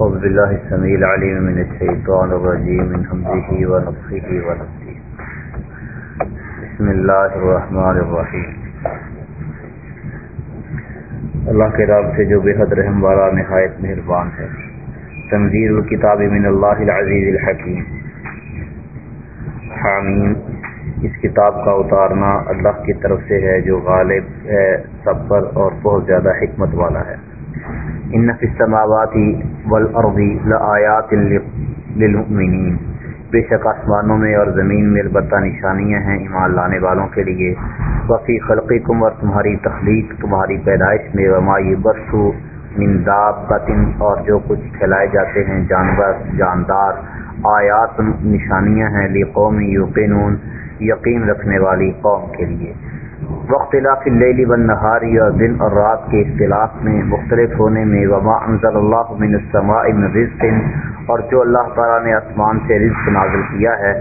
أعوذ بالله السميع العليم من الشيطان الرجيم، من همزه ونفخه ونفسه بسم الله الرحمن الرحيم. اللہ کے رب سے جو بے حد رحم والا نہایت مہربان ہے. تنظیر الکتاب من اللہ العزیز الحکیم. حامیم. اس کتاب کا اتارنا اللہ کی طرف سے ہے، جو غالب ہے، سب پر اور بہت زیادہ حکمت والا ہے. ان فی السماوات والارض لآیات للمؤمنین۔ بے شک آسمانوں میں اور زمین میں البتہ نشانیاں ہیں ایمان لانے والوں کے لیے۔ وفی خلقکم اور تمہاری تخلیق، تمہاری پیدائش میں وما یبث من دابۃ اور جو کچھ کھلائے جاتے ہیں، جانور، جاندار، آیات، نشانیاں ہیں، لقوم یوقنون، یقین رکھنے والی قوم کے لیے۔ وقت اللیل والنہاری اور دن اور رات کے اختلاف میں مختلف ہونے میں وما انزل اللہ من السماء من رزق اور جو اللہ تعالیٰ نے آسمان سے رزق نازل کیا ہے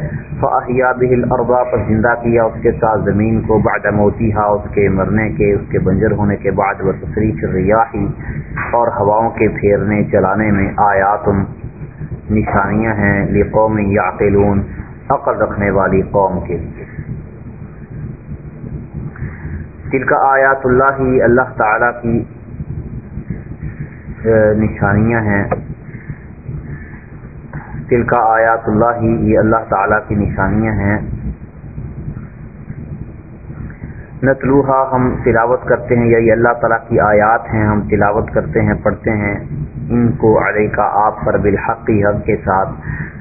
فاحیا به الارض پر زندہ کیا اس کے ساتھ زمین کو بعد موتیها اس کے مرنے کے، اس کے بنجر ہونے کے بعد وہ تصریف الریاح اور ہواؤں کے پھیرنے، چلانے میں آیات نشانیاں ہیں لقوم یعقلون، عقل رکھنے والی قوم کے لیے۔ دل کا آیات اللہ ہی اللہ تعالی کی نشانیاں ہیں۔ دل کا آیات اللہ ہی یہ اللہ تعالی کی نشانیاں ہیں۔ نتلوحا ہم تلاوت کرتے ہیں یا یہ اللہ تعالیٰ کی آیات ہیں، ہم تلاوت کرتے ہیں، پڑھتے ہیں۔ ان کو علیہ کا آپ پر بالحقی حق کے ساتھ۔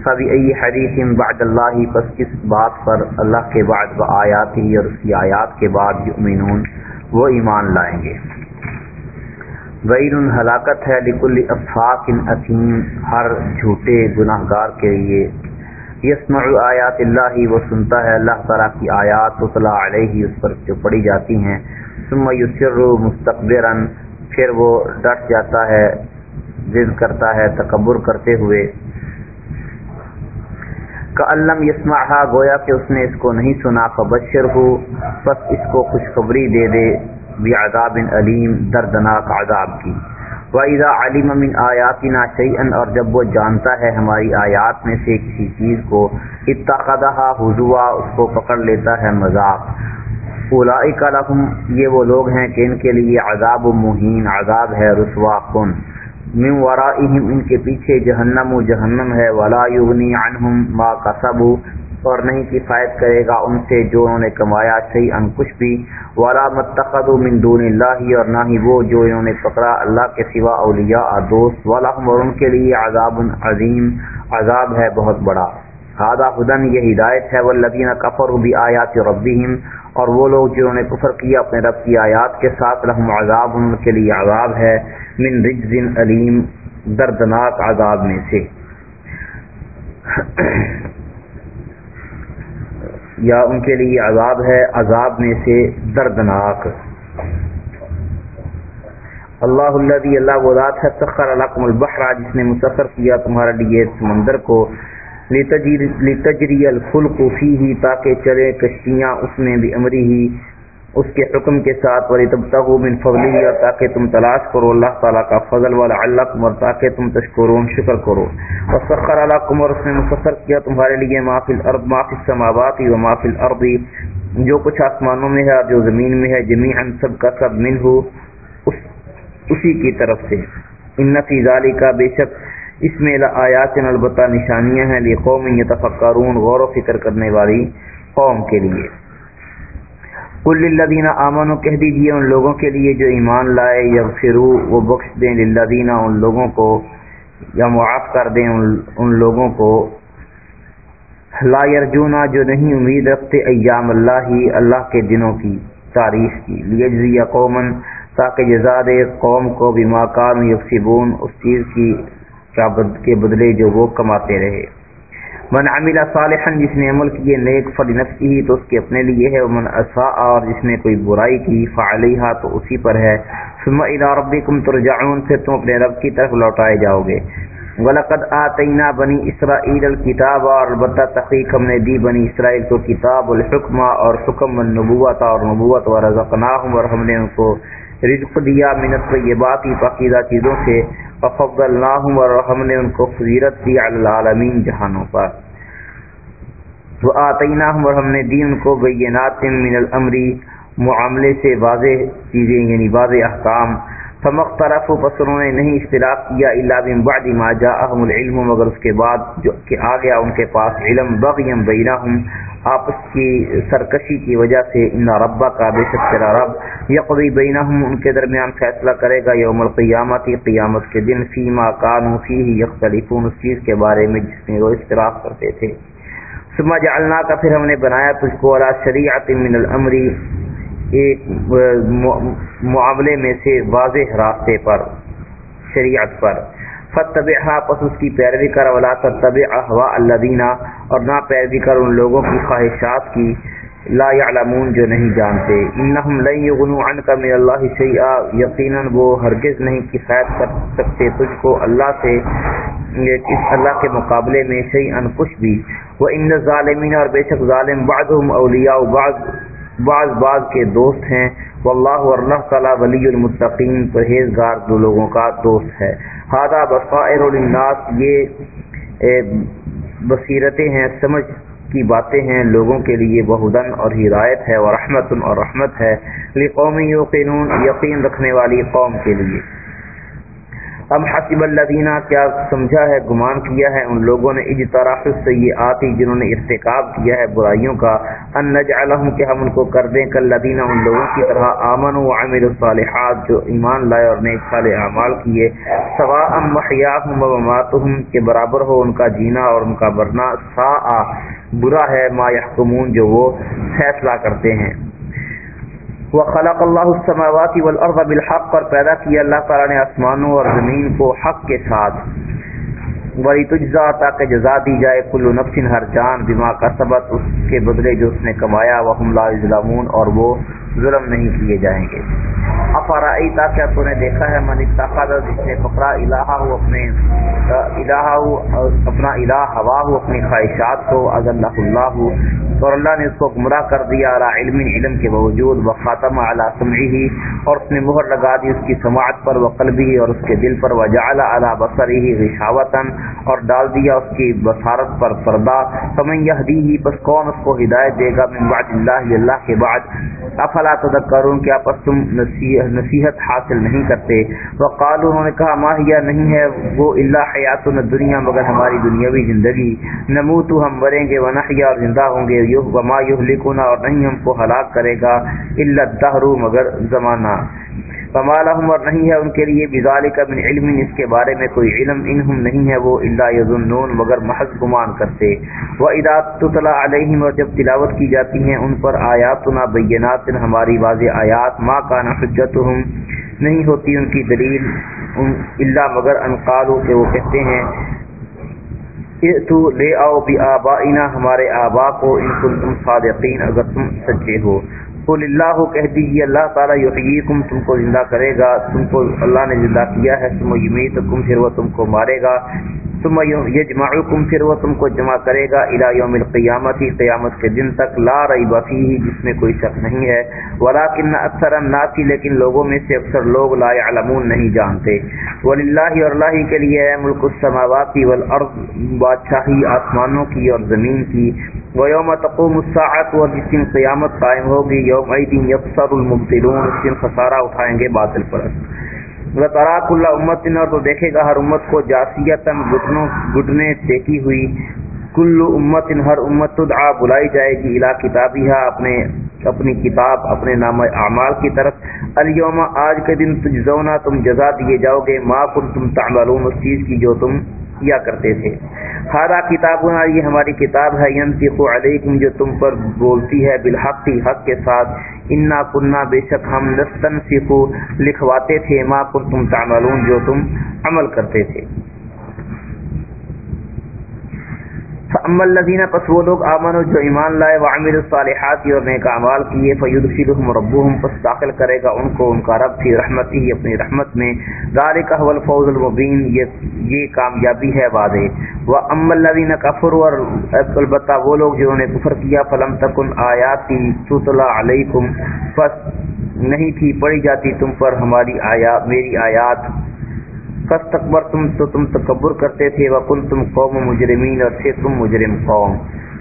سبھی ائی حدیث بعد اللہ پس کس بات پر اللہ کے بعد وہ آیات ہی اور اس کی آیات کے بعد یؤمنون، وہ ایمان لائیں گے۔ وعین ہلاکت ہے لکل افاق ان ہر جھوٹے گناہ گار کے لیے۔ یسمع آیات اللہ ہی، وہ سنتا ہے اللہ تعالیٰ کی آیات اطلاع علیہ، اس پر جو پڑھی جاتی ہیں۔ ثم یسر مستقبرا، پھر وہ ڈٹ جاتا ہے۔ ضد کرتا ہے، تکبر کرتے ہوئے۔ علم یسما گویا کہ اس نے اس کو نہیں سنا فبشر ہو بس اس کو خوشخبری دے دے۔ بھی عذاب علیم دردناک عذاب کی۔ وَإِذَا عَلِمَ مِنْ آيَاتِنَا شَيْئًا، اور جب وہ جانتا ہے ہماری آیات میں سے کسی چیز کو، اتخذها حضوا اس کو پکڑ لیتا ہے مذاق۔ اولئک لهم یہ وہ لوگ ہیں کہ ان کے لیے عذاب مہین، عذاب ہے رسوا کن۔ من ورائہم، ان کے پیچھے جہنم و جہنم ہے، ولا یغنی عنہم ما کسبوا اور نہیں کفایت کرے گا ان سے جو انہوں نے کمایا صحیح ان کچھ بھی۔ ولا متقد من دون اللہ اور نہ ہی وہ جو انہوں نے پکڑا اللہ کے سوا اولیاء، دوست۔ ولہم اور ان کے لیے عذاب عظیم۔ عذاب ہے بہت بڑا۔ ہادہ ہدن یہ ہدایت ہے والذین کفروا بآیات ربہم اور وہ لوگ جنہوں نے کفر کیا اپنے رب کی آیات کے ساتھ لہم عذاب، ان کے لیے عذاب ہے، من رجز علیم دردناک عذاب میں سے۔ یا ان کے لیے عذاب ہے، عذاب میں سے دردناک۔ اللہ الذي اللہ وہ ذات ہے، سخر لكم البحر، جس نے مسخر کیا تمہارے لیے سمندر کو۔ لتجری الفلق فيه، تاکہ چلے کشتیاں اس میں بھی امری ہی، اس کے حکم کے ساتھ ولی تب تک من فضلی اور تاکہ تم تلاش کرو اللہ تعالیٰ کا فضل والا اللہ اور تاکہ تم تشکرون، شکر کرو۔ اور سخر علیکم اور اس نے مسخر کیا تمہارے لیے معافی الارض معافی السماوات و معافی الارض جو کچھ آسمانوں میں ہے اور جو زمین میں ہے جمیعا سب کا سب من ہو، اس اسی کی طرف سے۔ ان فی ذالک بے شک اس میں آیات البتہ نشانیاں ہیں لقوم یتفکرون، غور و فکر کرنے والی قوم کے لیے۔ کل للذین آمنوا، کہہ دیجیے ان لوگوں کے لیے جو ایمان لائے، یغفروا، وہ بخش دیں۔ للذین، ان لوگوں کو یا معاف کر دیں۔ ان لوگوں کو لا یرجونا جو نہیں امید رکھتے، ایام اللہ ہی، اللہ کے دنوں کی تاریخ کی۔ لیجزی قومن تاکہ جزا دے قوم کو بما کانوا یکسبون، اس چیز کی کے بدلے جو وہ کماتے رہے۔ من عمل صالحا، جس نے عمل کیے نیک فل نفسی ہی تو اس کے اپنے لیے ہے۔ من اساء، اور جس نے کوئی برائی کی، فعلیہا، تو اسی پر ہے۔ ثم الى ربکم ترجعون، پھر تم اپنے رب کی طرف لوٹائے جاؤ گے ولقد آتینا بنی اسرائیل الکتاب اور البتہ تحقیق ہم نے دی بنی اسرائیل کو کتاب الحکمہ اور حکم النبوت اور نبوت ورزقناہم اور ہم نے ان کو رزق دیا منت یہ بات پاکیزہ چیزوں سے۔ ففض اللہ اور ہم نے ان کو فضیرت دی العالمین جہانوں پر وہ آتینہ اور ہم نے دی ان کو بینات من العمری معاملے سے واضح چیزیں یعنی واضح احکام فمق طرف و پسروں نے نہیں اختلاف کیا اللہ بن بعد ما جاءہم العلم، مگر اس کے بعد جو کہ آ گیا ان کے پاس علم بغیم بینہم آپس کی سرکشی کی وجہ سے ان ربا کا بے شک تیرا رب، یقضی بینہم ان کے درمیان فیصلہ کرے گا یوم القیامت، قیامت کے دن، فیما کانوا فیہ یختلفون، اس چیز کے بارے میں جس میں وہ اختلاف کرتے تھے۔ ثم جعلنا کا پھر ہم نے بنایا تجھ کو علی شریعت من الامر ایک معاملے میں سے واضح راستے پر، شریعت پر۔ فتبعها پس اس کی پیروی کر، ولا تتبع احواء الذین اور نہ پیروی کر ان لوگوں کی خواہشات کی۔ لا يعلمون، جو نہیں جانتے۔ انہم لن یغنوا عنک من اللہ شیئا یقینا وہ ہرگز نہیں کفایت کر سکتے تجھ کو اللہ سے اس اللہ کے مقابلے میں شیئا کچھ بھی۔ وان الظالمین اور بے شک ظالم بعضهم اولیاء بعض۔ بعض بعض کے دوست ہیں۔ واللہ اللہ تعالیٰ ولی المتقین، پرہیزگار دو لوگوں کا دوست ہے۔ ہادہ بصائر الناس یہ بصیرتیں ہیں، سمجھ کی باتیں ہیں۔ لوگوں کے لیے بہدن اور ہدایت ہے اور رحمت اور رحمت ہے۔ قومی یقین رکھنے والی قوم کے لیے۔ ام حسب الذین، کیا سمجھا ہے، گمان کیا ہے، ان لوگوں نے اجتراح السیئات جنہوں نے ارتکاب کیا ہے برائیوں کا، ان نجعلہم، کہ ہم ان کو کر دیں کل الذین ان لوگوں کی طرح آمنوا وعملوا الصالحات، جو ایمان لائے اور نیک صالح اعمال کیے، سواء محیاہم ومماتہم کے برابر ہو ان کا جینا اور ان کا مرنا ساء برا ہے ما یحکمون، جو وہ فیصلہ کرتے ہیں۔ وہ خلق اللہ السماوات والارض بالحق پر پیدا کیا اللہ تعالیٰ نے آسمانوں اور زمین کو حق کے ساتھ۔ وہی تجزا، تاکہ جزا دی جائے۔ کل نفس ہر جان بما کا سبق اس کے بدلے جو اس نے کمایا۔ وہ لا ظلمون اور وہ ظلم نہیں کیے جائیں گے۔ افرائی تاکہ تو نے دیکھا ہے؟ من اتخذ، جس نے پکڑا الہ ہو، اپنے، الہ ہو، اپنا الہ ہوا ہو، اپنی خواہشات کو اضل اللہ، اور اللہ نے اس کو گمراہ کر دیا اعلیٰ علم علم کے باوجود وہ خاتم اعلیٰ سمعی ہی اور اس نے مہر لگا دی اس کی سماعت پر وہ قلبی اور اس کے دل پر وجا اعلیٰ بصری ہی رشاوتاً اور ڈال دیا اس کی بصارت پر پردہ۔ سمن یہ دی ہی بس کون اس کو ہدایت دے گا؟ من بعد اللہ اللہ کے بعد۔ افلا تذکرون، کیا پس تم نصیح نصیحت حاصل نہیں کرتے۔ وقال انہوں نے کہا ماہیا نہیں ہے، وہ اللہ حیات دنیا مگر ہماری دنیاوی زندگی۔ نموت ہم مریں گے، ونحیا، اور زندہ ہوں گے۔ وما لکھونا اور نہیں ہم کو ہلاک کرے گا۔ اللہ دہرو مگر زمانہ۔ فما لهم اور نہیں ہے ان کے لیے بذالک من علم، اس کے بارے میں کوئی علم، انہم نہیں ہے وہ الا یظنون، مگر محض گمان کرتے۔ و اذا تتلى عليهم، اور جب تلاوت کی جاتی ہیں، ان پر آیات آیاتنا بینات، ہماری واضح آیات، ما کان حجتهم نہیں ہوتی ان کی دلیل الا مگر ان قالوا کہ وہ کہتے ہیں تو لے آؤ بھی آبائنا ہمارے آبا کو، ان کو تم صادقین، اگر تم سچے ہو۔ قل اللہ کہہ دیجیے اللہ تعالیٰ یحییکم، تم کو زندہ کرے گا، تم کو اللہ نے زندہ کیا ہے، تم یمیتکم، پھر وہ تم کو مارے گا۔ ثم یجمعکم، پھر وہ تم کو جمع کرے گا الى یوم القیامت، قیامت کے دن تک، لا ریب فیہ، جس میں کوئی شک نہیں ہے۔ ولکن اکثر الناس، لیکن لوگوں میں سے اکثر لوگ لا يعلمون نہیں جانتے۔ وللہ اور اللہ کے لیے ہے ملک السماوات والارض، بادشاہی آسمانوں کی اور زمین کی۔ ویوم تقوم الساعت، اور جس دن قیامت قائم ہوگی یوم دن یکسر المبتلون اس دن خسارہ اٹھائیں گے باطل پرست تراک اللہ امت اور تو دیکھے گا ہر امت کو جاسیتن گٹنوں گٹنے ٹیکی ہوئی۔ کل امت ان ہر امت تدعا بلائی جائے گی الا کتابی اپنے، اپنی کتاب، اپنے نام اعمال کی طرف۔ الیوم، آج کے دن تجزونا، تم جزا دیے جاؤ گے۔ ما کن تم تعملون، اس چیز کی جو تم کیا کرتے تھے۔ ہارا کتاب یہ ہماری کتاب ہے۔ ینتق علیکم، جو تم پر بولتی ہے بالحق، حق کے ساتھ۔ انا کننا، بے شک ہم نستن لکھواتے تھے۔ ما کن تم تعملون، جو تم عمل کرتے تھے۔ فاما الذين پس وہ لوگ امنوا جو ایمان لائے، وعملوا الصالحات اور نیک اعمال کیے فيدخلهم ربهم پس داخل کرے گا ان کو، ان کا رب فی رحمتہ اپنی رحمت میں۔ ذالک هو الفوز المبین، یہ یہ کامیابی ہے واضح واما الذين كفروا البتہ وہ لوگ جنہوں نے کفر کیا، فلم تکن آیاتی تتلا علیکم، پس نہیں تھی، پڑھی جاتی تم پر ہماری آیا، میری آیات۔ فس تکبر تم تو تم تکبر کرتے تھے وکن تم قوم مجرمین اور تھے تم مجرم قوم۔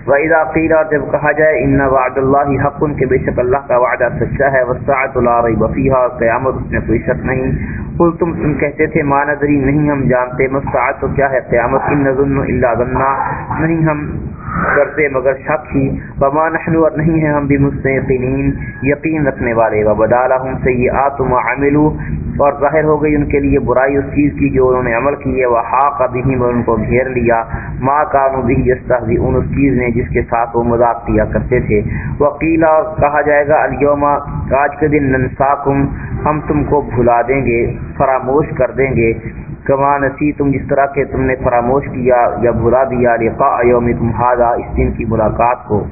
وَإِذَا قِيلَ، جب کہا جائے ان وعد اللہ حق کے بے شک اللہ کا وعدہ سچا ہے وساعت لا ریب فیھا قیامت اس میں کوئی شک نہیں۔ قل تم تم کہتے تھے، ما ندری نہیں ہم جانتے مستعد تو کیا ہے؟ قیامت ان نظن الا ظننا نہیں ہم کرتے، مگر شک ہی۔ وما نحن، اور نہیں ہیں ہم بھی مستقینین یقین رکھنے والے۔ وبدالہم سیئات ما عملوا اور ظاہر ہو گئی ان کے لیے برائی اس چیز کی جو انہوں نے عمل کی ہے وہ حاق بہم اور ان کو گھیر لیا۔ ما کانوا به یستهزئون اس چیز نے جس کے ساتھ وہ مذاق کیا کرتے تھے۔ وقیلا کہا جائے گا الیوم آج کے دن ننساکم، ہم تم کو بھلا دیں گے، فراموش کر دیں گے۔ کما نسی تم جس طرح کے تم نے فراموش کیا یا بھلا دیا لقاء یومکم هذا اس دن کی ملاقات کو۔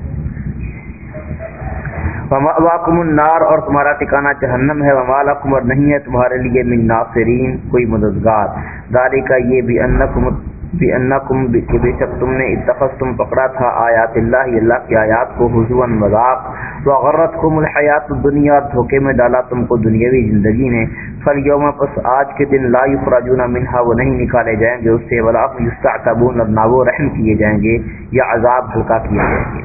ومأواکم النار اور تمہارا ٹھکانہ جہنم ہے ومالکم اور نہیں ہے تمہارے لیے من ناصرین، کوئی مددگار۔ ذالک یہ بھی انکم بانکم کہ بے شک تم نے اتخذتم پکڑا تھا آیات اللہ اللہ کی آیات کو حضوا مذاق۔ وغرتکم الحیات الدنیا دھوکے میں ڈالا تم کو دنیاوی زندگی نے۔ فالیوم پس آج کے دن لا یخرجون منها، وہ نہیں نکالے جائیں گے اس سے۔ ولا یستعتبون نہ وہ رحم کیے جائیں گے، یا عذاب ہلکا کیے جائیں گے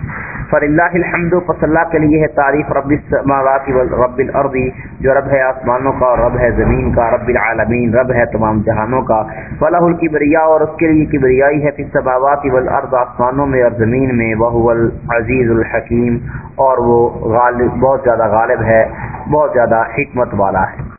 فر اللہ الحمد، پس اللہ کے لیے ہے تعریف رب السماوات رب الارض، جو رب ہے آسمانوں کا اور رب ہے زمین کا، رب العالمین، رب ہے تمام جہانوں کا۔ فلاح الکبریا اور اس کے لیے کبریائی ہے فی السماوات والارض آسمانوں میں اور زمین میں وہ العزیز الحکیم۔ اور وہ غالب، بہت زیادہ غالب ہے، بہت زیادہ حکمت والا ہے۔